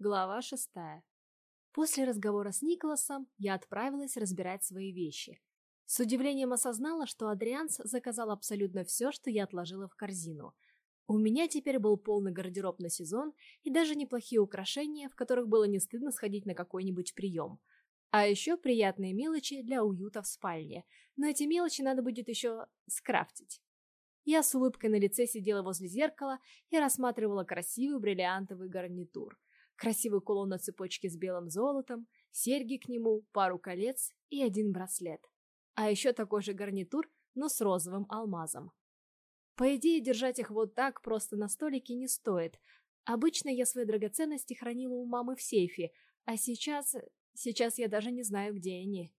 Глава шестая. После разговора с Николасом я отправилась разбирать свои вещи. С удивлением осознала, что Адрианс заказал абсолютно все, что я отложила в корзину. У меня теперь был полный гардероб на сезон и даже неплохие украшения, в которых было не стыдно сходить на какой-нибудь прием. А еще приятные мелочи для уюта в спальне, но эти мелочи надо будет еще скрафтить. Я с улыбкой на лице сидела возле зеркала и рассматривала красивый бриллиантовый гарнитур – красивый кулон на цепочке с белым золотом, серьги к нему, пару колец и один браслет. А еще такой же гарнитур, но с розовым алмазом. По идее, держать их вот так просто на столике не стоит. Обычно я свои драгоценности хранила у мамы в сейфе, а сейчас... Сейчас я даже не знаю, где они.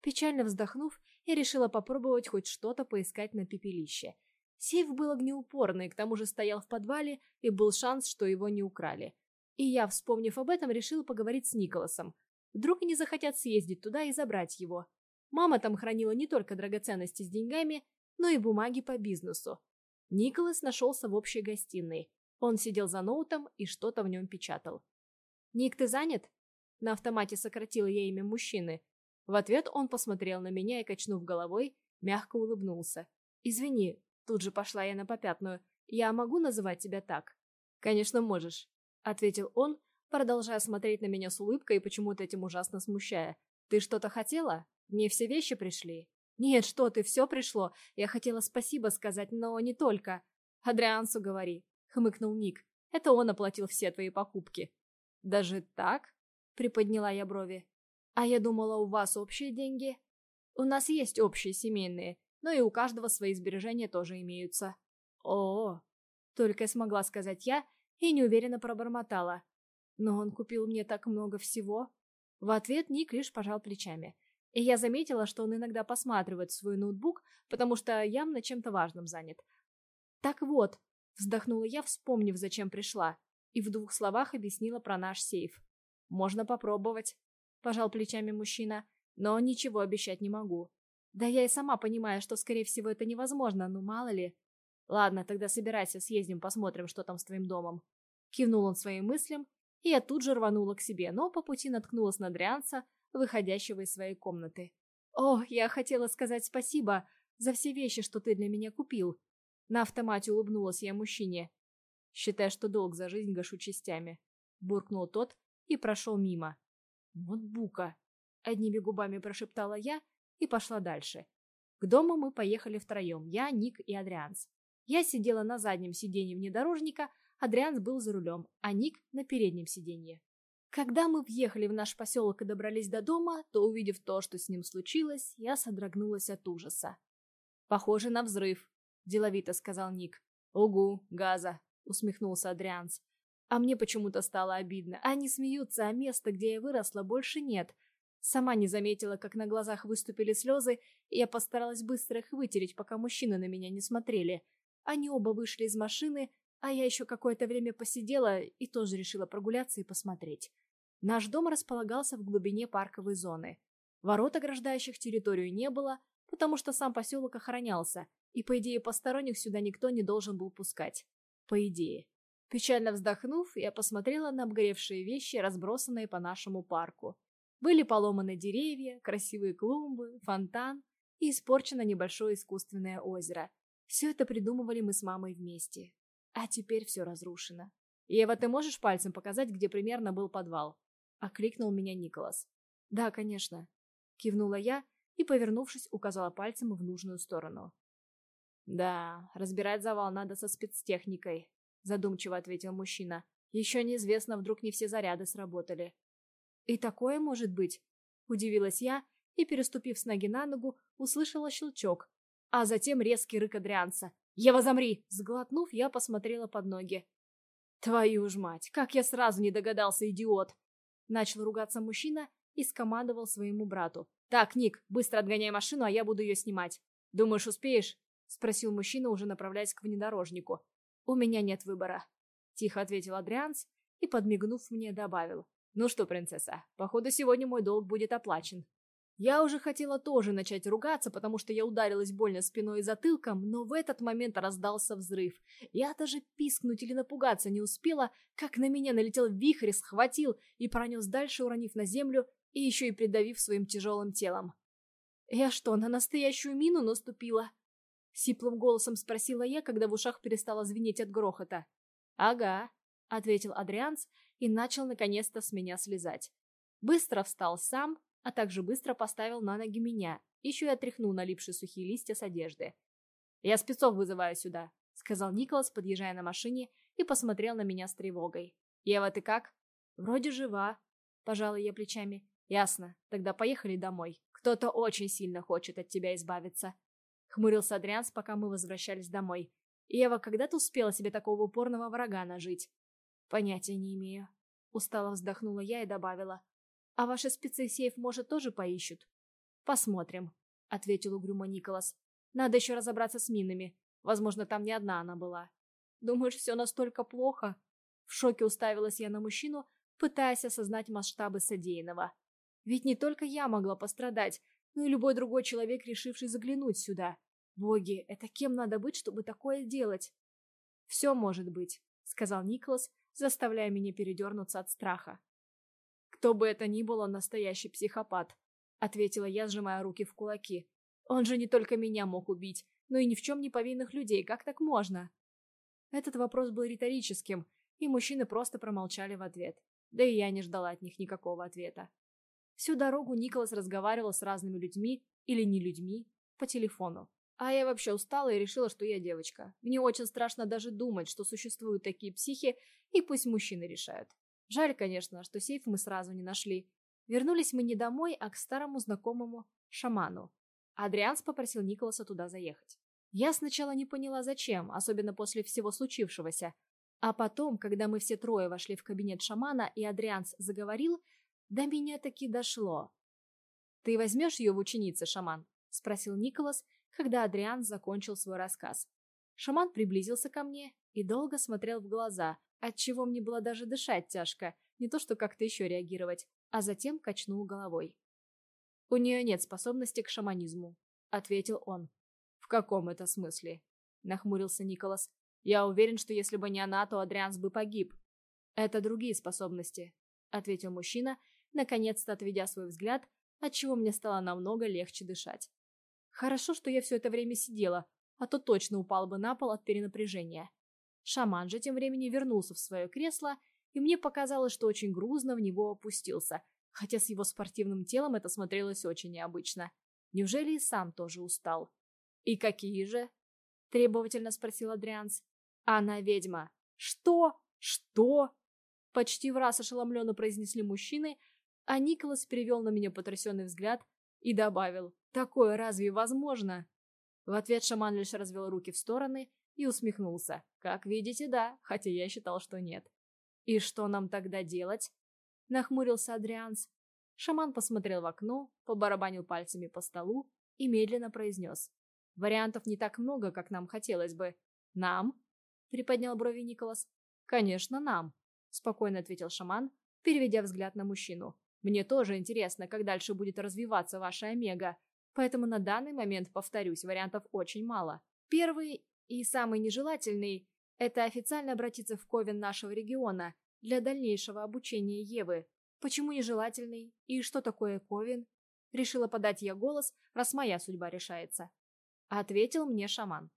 Печально вздохнув, я решила попробовать хоть что-то поискать на пепелище. Сейф был огнеупорный, к тому же стоял в подвале, и был шанс, что его не украли. И я, вспомнив об этом, решила поговорить с Николасом. Вдруг они захотят съездить туда и забрать его. Мама там хранила не только драгоценности с деньгами, но и бумаги по бизнесу. Николас нашелся в общей гостиной. Он сидел за ноутом и что-то в нем печатал. «Ник, ты занят?» На автомате сократила я имя мужчины. В ответ он посмотрел на меня и, качнув головой, мягко улыбнулся. «Извини», тут же пошла я на попятную, «я могу называть тебя так?» «Конечно можешь», ответил он, продолжая смотреть на меня с улыбкой и почему-то этим ужасно смущая. «Ты что-то хотела? Мне все вещи пришли?» «Нет, что ты, все пришло. Я хотела спасибо сказать, но не только. Адриансу говори», — хмыкнул Ник. «Это он оплатил все твои покупки». «Даже так?» — приподняла я брови. «А я думала, у вас общие деньги?» «У нас есть общие семейные, но и у каждого свои сбережения тоже имеются». «О-о-о!» — только смогла сказать я, и неуверенно пробормотала. «Но он купил мне так много всего». В ответ Ник лишь пожал плечами. И я заметила, что он иногда посматривает свой ноутбук, потому что явно чем-то важным занят. «Так вот», — вздохнула я, вспомнив, зачем пришла, и в двух словах объяснила про наш сейф. «Можно попробовать», — пожал плечами мужчина, «но ничего обещать не могу». «Да я и сама понимаю, что, скорее всего, это невозможно, но мало ли». «Ладно, тогда собирайся, съездим, посмотрим, что там с твоим домом». Кивнул он своим мыслям, и я тут же рванула к себе, но по пути наткнулась на Дрианца, выходящего из своей комнаты. «О, я хотела сказать спасибо за все вещи, что ты для меня купил». На автомате улыбнулась я мужчине. «Считай, что долг за жизнь гашу частями», — буркнул тот и прошел мимо. «Вот бука!» — одними губами прошептала я и пошла дальше. К дому мы поехали втроем, я, Ник и Адрианс. Я сидела на заднем сиденье внедорожника, Адрианс был за рулем, а Ник на переднем сиденье. Когда мы въехали в наш поселок и добрались до дома, то, увидев то, что с ним случилось, я содрогнулась от ужаса. «Похоже на взрыв», — деловито сказал Ник. «Угу, газа», — усмехнулся Адрианс. А мне почему-то стало обидно. Они смеются, а места, где я выросла, больше нет. Сама не заметила, как на глазах выступили слезы, и я постаралась быстро их вытереть, пока мужчины на меня не смотрели. Они оба вышли из машины, а я еще какое-то время посидела и тоже решила прогуляться и посмотреть. Наш дом располагался в глубине парковой зоны. Ворот, ограждающих территорию, не было, потому что сам поселок охранялся, и, по идее, посторонних сюда никто не должен был пускать. По идее. Печально вздохнув, я посмотрела на обгоревшие вещи, разбросанные по нашему парку. Были поломаны деревья, красивые клумбы, фонтан и испорчено небольшое искусственное озеро – все это придумывали мы с мамой вместе. А теперь все разрушено. «Ева, ты можешь пальцем показать, где примерно был подвал?» — окликнул меня Николас. «Да, конечно», — кивнула я и, повернувшись, указала пальцем в нужную сторону. «Да, разбирать завал надо со спецтехникой», — задумчиво ответил мужчина. «Еще неизвестно, вдруг не все заряды сработали». «И такое может быть?» — удивилась я и, переступив с ноги на ногу, услышала щелчок, а затем резкий рык Адрианца. «Ева, замри!» Сглотнув, я посмотрела под ноги. «Твою ж мать! Как я сразу не догадался, идиот!» Начал ругаться мужчина и скомандовал своему брату. «Так, Ник, быстро отгоняй машину, а я буду ее снимать. Думаешь, успеешь?» Спросил мужчина, уже направляясь к внедорожнику. «У меня нет выбора», — тихо ответил Адрианс и, подмигнув мне, добавил. «Ну что, принцесса, походу сегодня мой долг будет оплачен». Я уже хотела тоже начать ругаться, потому что я ударилась больно спиной и затылком, но в этот момент раздался взрыв. Я даже пискнуть или напугаться не успела, как на меня налетел вихрь, схватил и пронес дальше, уронив на землю и еще и придавив своим тяжелым телом. «Я что, на настоящую мину наступила?» Сиплым голосом спросила я, когда в ушах перестало звенеть от грохота. «Ага», — ответил Адрианс и начал наконец-то с меня слезать. Быстро встал сам, а также быстро поставил на ноги меня, еще и отряхнул налипшие сухие листья с одежды. «Я спецов вызываю сюда», — сказал Николас, подъезжая на машине, и посмотрел на меня с тревогой. «Ева, ты как?» «Вроде жива», — пожала я плечами. «Ясно. Тогда поехали домой. Кто-то очень сильно хочет от тебя избавиться». Хмурился Адрианс, пока мы возвращались домой. «Ева, когда ты успела себе такого упорного врага нажить?» «Понятия не имею». Устало вздохнула я и добавила. А ваши спецы сейф, может, тоже поищут? Посмотрим, ответил угрюмо Николас. Надо еще разобраться с минами. Возможно, там не одна она была. Думаешь, все настолько плохо? В шоке уставилась я на мужчину, пытаясь осознать масштабы содеянного. Ведь не только я могла пострадать, но и любой другой человек, решивший заглянуть сюда. Боги, это кем надо быть, чтобы такое делать? Все может быть, сказал Николас, заставляя меня передернуться от страха. «Кто бы это ни был, он настоящий психопат», — ответила я, сжимая руки в кулаки. «Он же не только меня мог убить, но и ни в чем не повинных людей. Как так можно?» Этот вопрос был риторическим, и мужчины просто промолчали в ответ. Да и я не ждала от них никакого ответа. Всю дорогу Николас разговаривал с разными людьми или не людьми по телефону. А я вообще устала и решила, что я девочка. Мне очень страшно даже думать, что существуют такие психи, и пусть мужчины решают. Жаль, конечно, что сейф мы сразу не нашли. Вернулись мы не домой, а к старому знакомому шаману. Адрианс попросил Николаса туда заехать. Я сначала не поняла, зачем, особенно после всего случившегося. А потом, когда мы все трое вошли в кабинет шамана, и Адрианс заговорил, до меня таки дошло. «Ты возьмешь ее в ученицы, шаман?» — спросил Николас, когда Адриан закончил свой рассказ. Шаман приблизился ко мне и долго смотрел в глаза, отчего мне было даже дышать тяжко, не то что как-то еще реагировать, а затем качнул головой. «У нее нет способности к шаманизму», — ответил он. «В каком это смысле?» — нахмурился Николас. «Я уверен, что если бы не она, то Адрианс бы погиб». «Это другие способности», — ответил мужчина, наконец-то отведя свой взгляд, отчего мне стало намного легче дышать. «Хорошо, что я все это время сидела, а то точно упал бы на пол от перенапряжения. Шаман же тем временем вернулся в свое кресло, и мне показалось, что очень грузно в него опустился, хотя с его спортивным телом это смотрелось очень необычно. Неужели и сам тоже устал? «И какие же?» — требовательно спросил Адрианс. «Она ведьма». «Что? Что?» Почти в раз ошеломленно произнесли мужчины, а Николас перевел на меня потрясенный взгляд и добавил «Такое разве возможно?» В ответ шаман лишь развел руки в стороны и усмехнулся. «Как видите, да, хотя я считал, что нет». «И что нам тогда делать?» Нахмурился Адрианс. Шаман посмотрел в окно, побарабанил пальцами по столу и медленно произнес. «Вариантов не так много, как нам хотелось бы. Нам?» Приподнял брови Николас. «Конечно, нам», спокойно ответил шаман, переведя взгляд на мужчину. «Мне тоже интересно, как дальше будет развиваться ваша Омега, поэтому на данный момент, повторюсь, вариантов очень мало. Первый и самый нежелательный – это официально обратиться в Ковен нашего региона для дальнейшего обучения Евы. Почему нежелательный? И что такое Ковен? Решила подать я голос, раз моя судьба решается. Ответил мне шаман.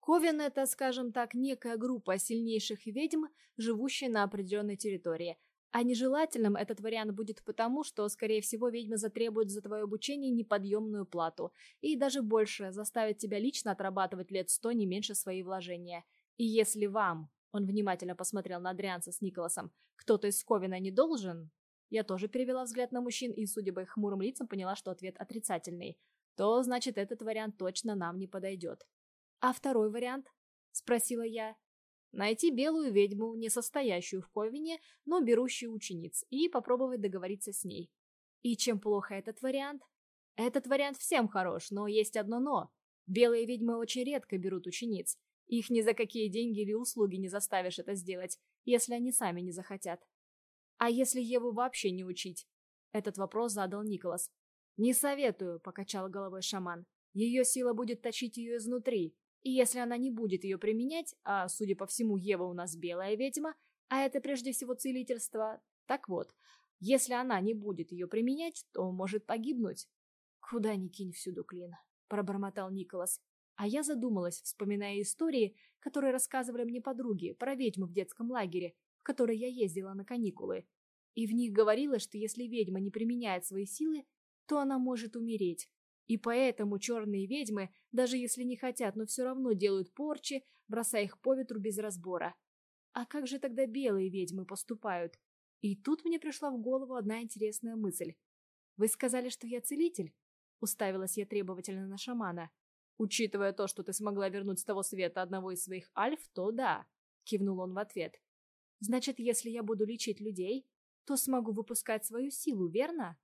Ковен – это, скажем так, некая группа сильнейших ведьм, живущая на определенной территории. А нежелательным этот вариант будет потому, что, скорее всего, ведьмы затребуют за твое обучение неподъемную плату. И даже больше, заставят тебя лично отрабатывать лет сто не меньше свои вложения. И если вам, он внимательно посмотрел на Адрианца с Николасом, кто-то из Ковина не должен... Я тоже перевела взгляд на мужчин и, судя по их хмурым лицам, поняла, что ответ отрицательный. То, значит, этот вариант точно нам не подойдет. «А второй вариант?» – спросила я. Найти белую ведьму, не состоящую в Ковине, но берущую учениц, и попробовать договориться с ней. И чем плохо этот вариант? Этот вариант всем хорош, но есть одно «но». Белые ведьмы очень редко берут учениц. Их ни за какие деньги или услуги не заставишь это сделать, если они сами не захотят. А если Еву вообще не учить? Этот вопрос задал Николас. «Не советую», — покачал головой шаман. «Ее сила будет точить ее изнутри, и если она не будет ее применять, а, судя по всему, Ева у нас белая ведьма, а это прежде всего целительство, так вот, если она не будет ее применять, то может погибнуть». «Куда ни кинь всюду клин», — пробормотал Николас. А я задумалась, вспоминая истории, которые рассказывали мне подруги про ведьму в детском лагере, в который я ездила на каникулы. И в них говорилось, что если ведьма не применяет свои силы, то она может умереть. И поэтому черные ведьмы, даже если не хотят, но все равно делают порчи, бросая их по ветру без разбора. А как же тогда белые ведьмы поступают? И тут мне пришла в голову одна интересная мысль. «Вы сказали, что я целитель?» Уставилась я требовательно на шамана. «Учитывая то, что ты смогла вернуть с того света одного из своих альф, то да», — кивнул он в ответ. «Значит, если я буду лечить людей, то смогу выпускать свою силу, верно?»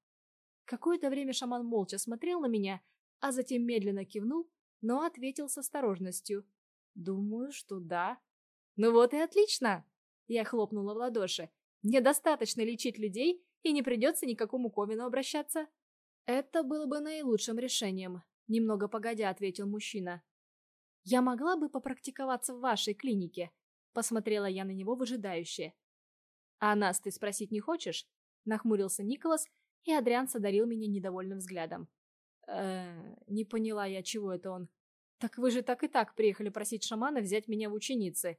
Какое-то время шаман молча смотрел на меня, а затем медленно кивнул, но ответил с осторожностью. «Думаю, что да». «Ну вот и отлично!» Я хлопнула в ладоши. «Мне достаточно лечить людей, и не придется никакому Ковину обращаться». «Это было бы наилучшим решением», — немного погодя ответил мужчина. «Я могла бы попрактиковаться в вашей клинике?» Посмотрела я на него выжидающе. «А нас ты спросить не хочешь?» Нахмурился Николас, и Адриан содарил меня недовольным взглядом. э не поняла я, чего это он. «Так вы же так и так приехали просить шамана взять меня в ученицы.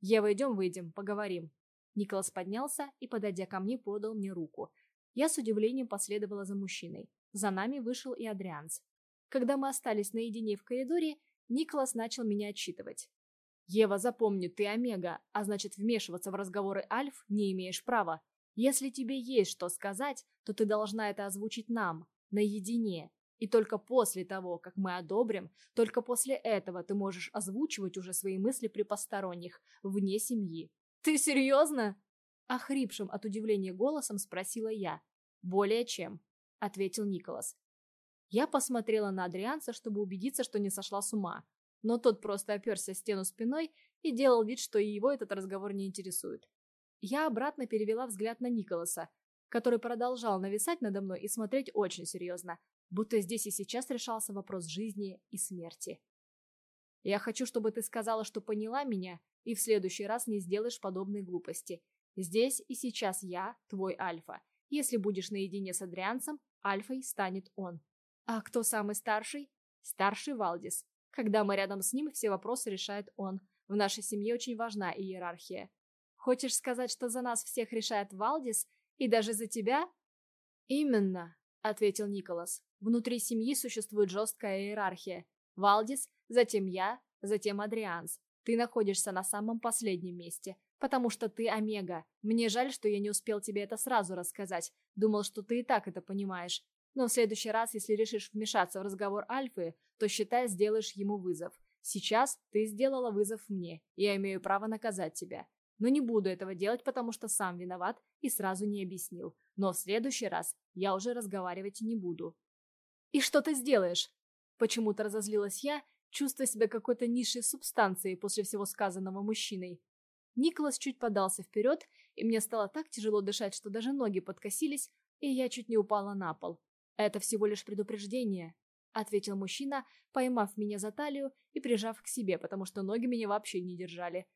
Ева, идем выйдем, поговорим». Николас поднялся и, подойдя ко мне, подал мне руку. Я с удивлением последовала за мужчиной. За нами вышел и Адрианс. Когда мы остались наедине в коридоре, Николас начал меня отчитывать. «Ева, запомни, ты Омега, а значит вмешиваться в разговоры Альф не имеешь права. Если тебе есть что сказать, то ты должна это озвучить нам, наедине. И только после того, как мы одобрим, только после этого ты можешь озвучивать уже свои мысли при посторонних, вне семьи. Ты серьезно? Охрипшим от удивления голосом спросила я. Более чем, ответил Николас. Я посмотрела на Адрианца, чтобы убедиться, что не сошла с ума. Но тот просто оперся стену спиной и делал вид, что и его этот разговор не интересует. Я обратно перевела взгляд на Николаса, который продолжал нависать надо мной и смотреть очень серьезно, будто здесь и сейчас решался вопрос жизни и смерти. «Я хочу, чтобы ты сказала, что поняла меня, и в следующий раз не сделаешь подобной глупости. Здесь и сейчас я твой Альфа. Если будешь наедине с Адрианцем, Альфой станет он. А кто самый старший? Старший Валдис. Когда мы рядом с ним, все вопросы решает он. В нашей семье очень важна иерархия. Хочешь сказать, что за нас всех решает Валдис? И даже за тебя?» «Именно», — ответил Николас. «Внутри семьи существует жесткая иерархия. Валдис, затем я, затем Адрианс. Ты находишься на самом последнем месте, потому что ты Омега. Мне жаль, что я не успел тебе это сразу рассказать. Думал, что ты и так это понимаешь. Но в следующий раз, если решишь вмешаться в разговор Альфы, то, считай, сделаешь ему вызов. Сейчас ты сделала вызов мне, и я имею право наказать тебя. Но не буду этого делать, потому что сам виноват и сразу не объяснил. Но в следующий раз я уже разговаривать не буду. «И что ты сделаешь?» Почему-то разозлилась я, чувствуя себя какой-то низшей субстанцией после всего сказанного мужчиной. Николас чуть подался вперед, и мне стало так тяжело дышать, что даже ноги подкосились, и я чуть не упала на пол. «Это всего лишь предупреждение», — ответил мужчина, поймав меня за талию и прижав к себе, потому что ноги меня вообще не держали.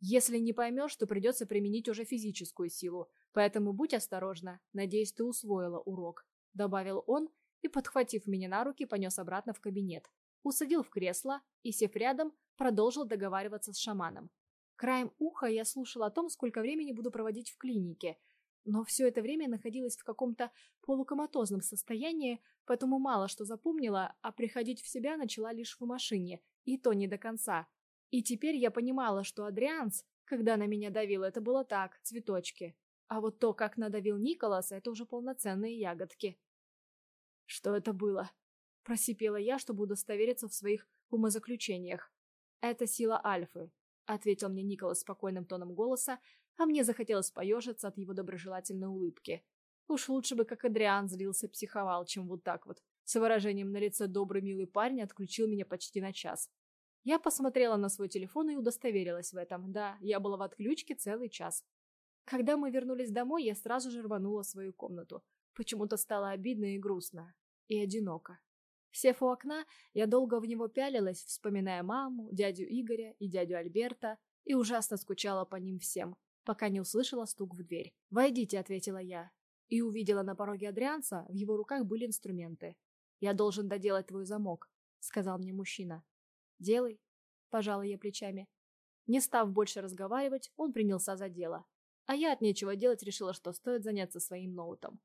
Если не поймешь, то придется применить уже физическую силу, поэтому будь осторожна, надеюсь, ты усвоила урок», — добавил он и, подхватив меня на руки, понес обратно в кабинет. Усадил в кресло и, сев рядом, продолжил договариваться с шаманом. Краем уха я слушала о том, сколько времени буду проводить в клинике, но все это время находилась в каком-то полукоматозном состоянии, поэтому мало что запомнила, а приходить в себя начала лишь в машине, и то не до конца. И теперь я понимала, что Адрианс, когда на меня давил, это было так, цветочки. А вот то, как надавил Николас, это уже полноценные ягодки. Что это было? Просипела я, чтобы удостовериться в своих умозаключениях. Это сила Альфы, ответил мне Николас спокойным тоном голоса, а мне захотелось поежиться от его доброжелательной улыбки. Уж лучше бы, как Адриан злился, психовал, чем вот так вот. С выражением на лице добрый милый парень отключил меня почти на час. Я посмотрела на свой телефон и удостоверилась в этом. Да, я была в отключке целый час. Когда мы вернулись домой, я сразу же рванула свою комнату. Почему-то стало обидно и грустно. и одиноко. Сев у окна, я долго в него пялилась, вспоминая маму, дядю Игоря и дядю Альберта, и ужасно скучала по ним всем, пока не услышала стук в дверь. «Войдите», — ответила я, и увидела на пороге Адрианца, в его руках были инструменты. «Я должен доделать твой замок», — сказал мне мужчина. «Делай», — пожала я плечами. Не став больше разговаривать, он принялся за дело. А я от нечего делать решила, что стоит заняться своим ноутом.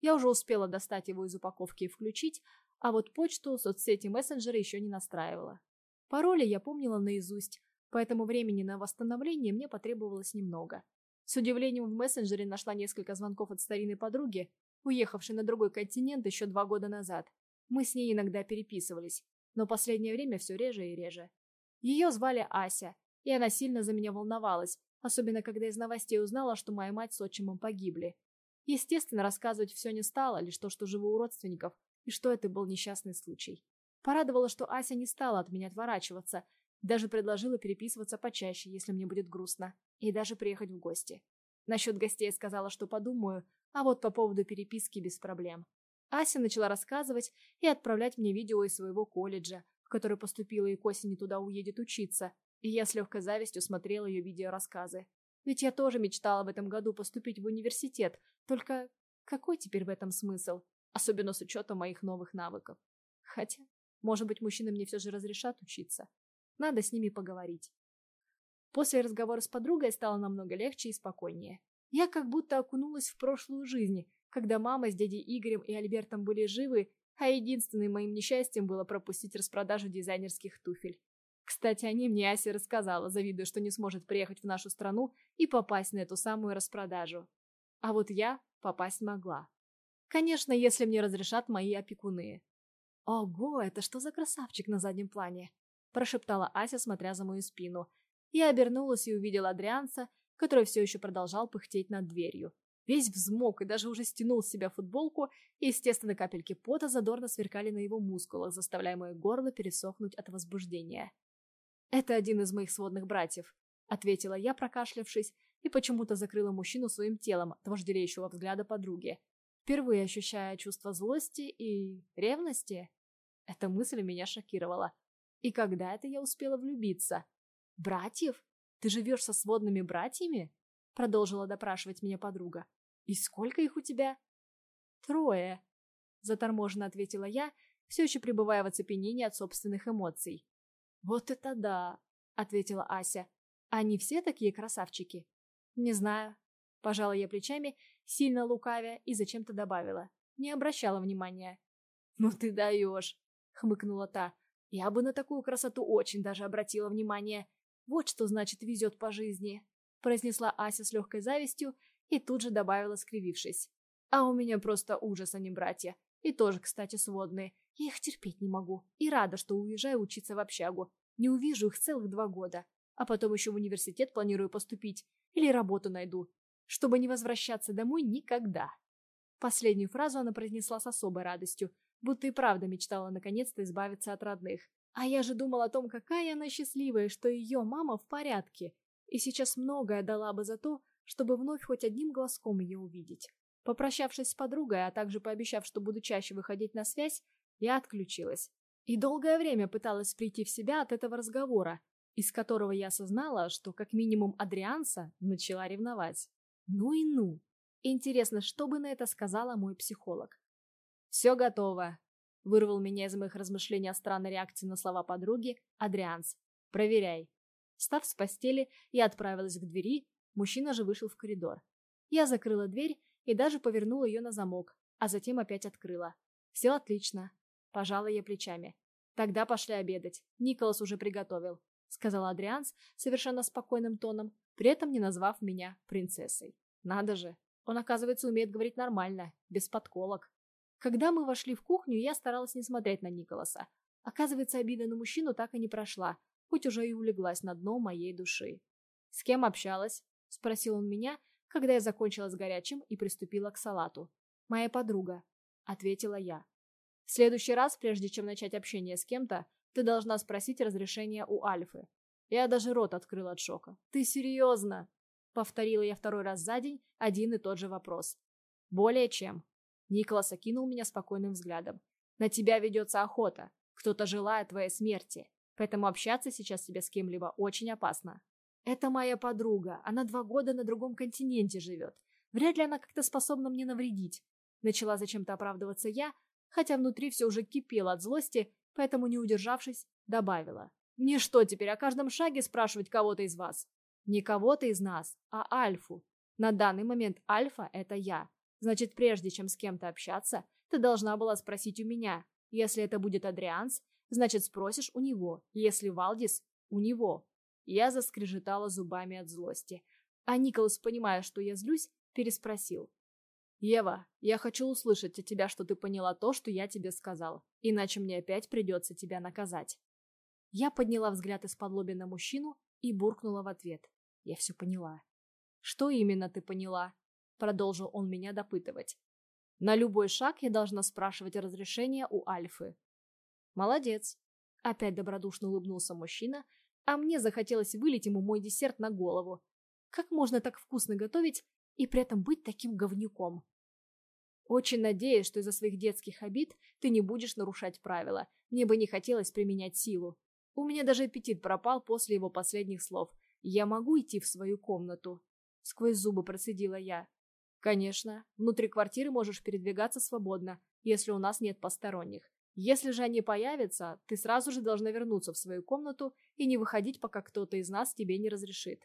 Я уже успела достать его из упаковки и включить, а вот почту, соцсети, мессенджеры еще не настраивала. Пароли я помнила наизусть, поэтому времени на восстановление мне потребовалось немного. С удивлением в мессенджере нашла несколько звонков от старинной подруги, уехавшей на другой континент еще два года назад. Мы с ней иногда переписывались, но последнее время все реже и реже. Ее звали Ася, и она сильно за меня волновалась, особенно когда из новостей узнала, что моя мать с отчимом погибли. Естественно, рассказывать все не стала, лишь то, что живу у родственников, и что это был несчастный случай. Порадовало, что Ася не стала от меня отворачиваться, даже предложила переписываться почаще, если мне будет грустно, и даже приехать в гости. Насчет гостей сказала, что подумаю, а вот по поводу переписки без проблем. Ася начала рассказывать и отправлять мне видео из своего колледжа, в который поступила и к осени туда уедет учиться, и я с легкой завистью смотрела ее видеорассказы. Ведь я тоже мечтала в этом году поступить в университет, только какой теперь в этом смысл? особенно с учетом моих новых навыков. Хотя, может быть, мужчины мне все же разрешат учиться. Надо с ними поговорить. После разговора с подругой стало намного легче и спокойнее. Я как будто окунулась в прошлую жизнь, когда мама с дядей Игорем и Альбертом были живы, а единственным моим несчастьем было пропустить распродажу дизайнерских туфель. Кстати, о ней мне Ася рассказала, завидуя, что не сможет приехать в нашу страну и попасть на эту самую распродажу. А вот я попасть могла. Конечно, если мне разрешат мои опекуны. «Ого, это что за красавчик на заднем плане?» прошептала Ася, смотря за мою спину. Я обернулась и увидела Адрианца, который все еще продолжал пыхтеть над дверью. Весь взмок и даже уже стянул с себя футболку, и, естественно, капельки пота задорно сверкали на его мускулах, заставляя мое горло пересохнуть от возбуждения. «Это один из моих сводных братьев», — ответила я, прокашлявшись, и почему-то закрыла мужчину своим телом от вожделеющего взгляда подруги впервые ощущая чувство злости и ревности. Эта мысль меня шокировала. И когда это я успела влюбиться? Братьев? Ты живешь со сводными братьями? Продолжила допрашивать меня подруга. И сколько их у тебя? Трое. Заторможенно ответила я, все еще пребывая в оцепенении от собственных эмоций. Вот это да, ответила Ася. Они все такие красавчики? Не знаю. Пожала я плечами сильно лукавя, и зачем-то добавила. Не обращала внимания. «Ну ты даешь!» — хмыкнула та. «Я бы на такую красоту очень даже обратила внимание. Вот что значит везет по жизни!» произнесла Ася с легкой завистью и тут же добавила, скривившись. «А у меня просто ужас, а не братья. И тоже, кстати, сводные. Я их терпеть не могу. И рада, что уезжаю учиться в общагу. Не увижу их целых два года. А потом еще в университет планирую поступить. Или работу найду чтобы не возвращаться домой никогда. Последнюю фразу она произнесла с особой радостью, будто и правда мечтала наконец-то избавиться от родных. А я же думала о том, какая она счастливая, что ее мама в порядке, и сейчас многое дала бы за то, чтобы вновь хоть одним глазком ее увидеть. Попрощавшись с подругой, а также пообещав, что буду чаще выходить на связь, я отключилась. И долгое время пыталась прийти в себя от этого разговора, из которого я осознала, что как минимум Адрианса начала ревновать. Ну и ну. Интересно, что бы на это сказала мой психолог? «Все готово», — вырвал меня из моих размышлений о странной реакции на слова подруги Адрианс. «Проверяй». Встав с постели, я отправилась к двери, мужчина же вышел в коридор. Я закрыла дверь и даже повернула ее на замок, а затем опять открыла. «Все отлично», — пожала я плечами. «Тогда пошли обедать. Николас уже приготовил», — сказал Адрианс совершенно спокойным тоном, при этом не назвав меня принцессой. Надо же, он, оказывается, умеет говорить нормально, без подколок. Когда мы вошли в кухню, я старалась не смотреть на Николаса. Оказывается, обида на мужчину так и не прошла, хоть уже и улеглась на дно моей души. «С кем общалась?» – спросил он меня, когда я закончила с горячим и приступила к салату. «Моя подруга», – ответила я. «В следующий раз, прежде чем начать общение с кем-то, ты должна спросить разрешение у Альфы. Я даже рот открыл от шока. «Ты серьезно?» Повторила я второй раз за день один и тот же вопрос. «Более чем». Николас окинул меня спокойным взглядом. «На тебя ведется охота. Кто-то желает твоей смерти. Поэтому общаться сейчас тебе с кем-либо очень опасно». «Это моя подруга. Она два года на другом континенте живет. Вряд ли она как-то способна мне навредить». Начала зачем-то оправдываться я, хотя внутри все уже кипело от злости, поэтому, не удержавшись, добавила. «Мне что теперь, о каждом шаге спрашивать кого-то из вас?» «Не кого-то из нас, а Альфу. На данный момент Альфа — это я. Значит, прежде чем с кем-то общаться, ты должна была спросить у меня. Если это будет Адрианс, значит, спросишь у него. Если Валдис — у него». Я заскрежетала зубами от злости. А Николас, понимая, что я злюсь, переспросил. «Ева, я хочу услышать от тебя, что ты поняла то, что я тебе сказал, иначе мне опять придется тебя наказать». Я подняла взгляд из-под лоби на мужчину и буркнула в ответ. Я все поняла. «Что именно ты поняла?» Продолжил он меня допытывать. «На любой шаг я должна спрашивать разрешение у Альфы». «Молодец!» Опять добродушно улыбнулся мужчина, а мне захотелось вылить ему мой десерт на голову. Как можно так вкусно готовить и при этом быть таким говнюком? Очень надеюсь, что из-за своих детских обид ты не будешь нарушать правила. Мне бы не хотелось применять силу. У меня даже аппетит пропал после его последних слов. Я могу идти в свою комнату? Сквозь зубы процедила я. Конечно, внутри квартиры можешь передвигаться свободно, если у нас нет посторонних. Если же они появятся, ты сразу же должна вернуться в свою комнату и не выходить, пока кто-то из нас тебе не разрешит.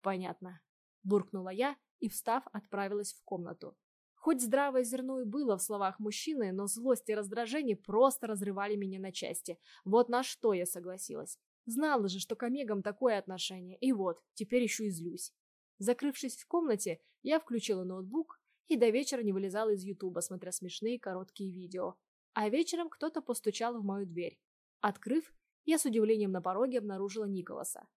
Понятно. Буркнула я и, встав, отправилась в комнату. Хоть здравое зерно и было в словах мужчины, но злость и раздражение просто разрывали меня на части. Вот на что я согласилась. Знала же, что к Омегам такое отношение, и вот, теперь еще и злюсь. Закрывшись в комнате, я включила ноутбук и до вечера не вылезала из Ютуба, смотря смешные короткие видео. А вечером кто-то постучал в мою дверь. Открыв, я с удивлением на пороге обнаружила Николаса.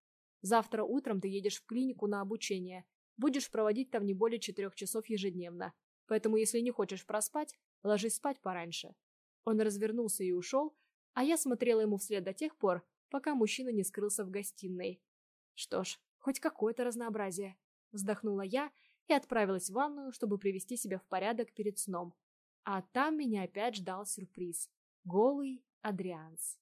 «Завтра утром ты едешь в клинику на обучение. Будешь проводить там не более четырех часов ежедневно. Поэтому, если не хочешь проспать, ложись спать пораньше». Он развернулся и ушел, а я смотрела ему вслед до тех пор, пока мужчина не скрылся в гостиной. Что ж, хоть какое-то разнообразие. Вздохнула я и отправилась в ванную, чтобы привести себя в порядок перед сном. А там меня опять ждал сюрприз. Голый Адрианс.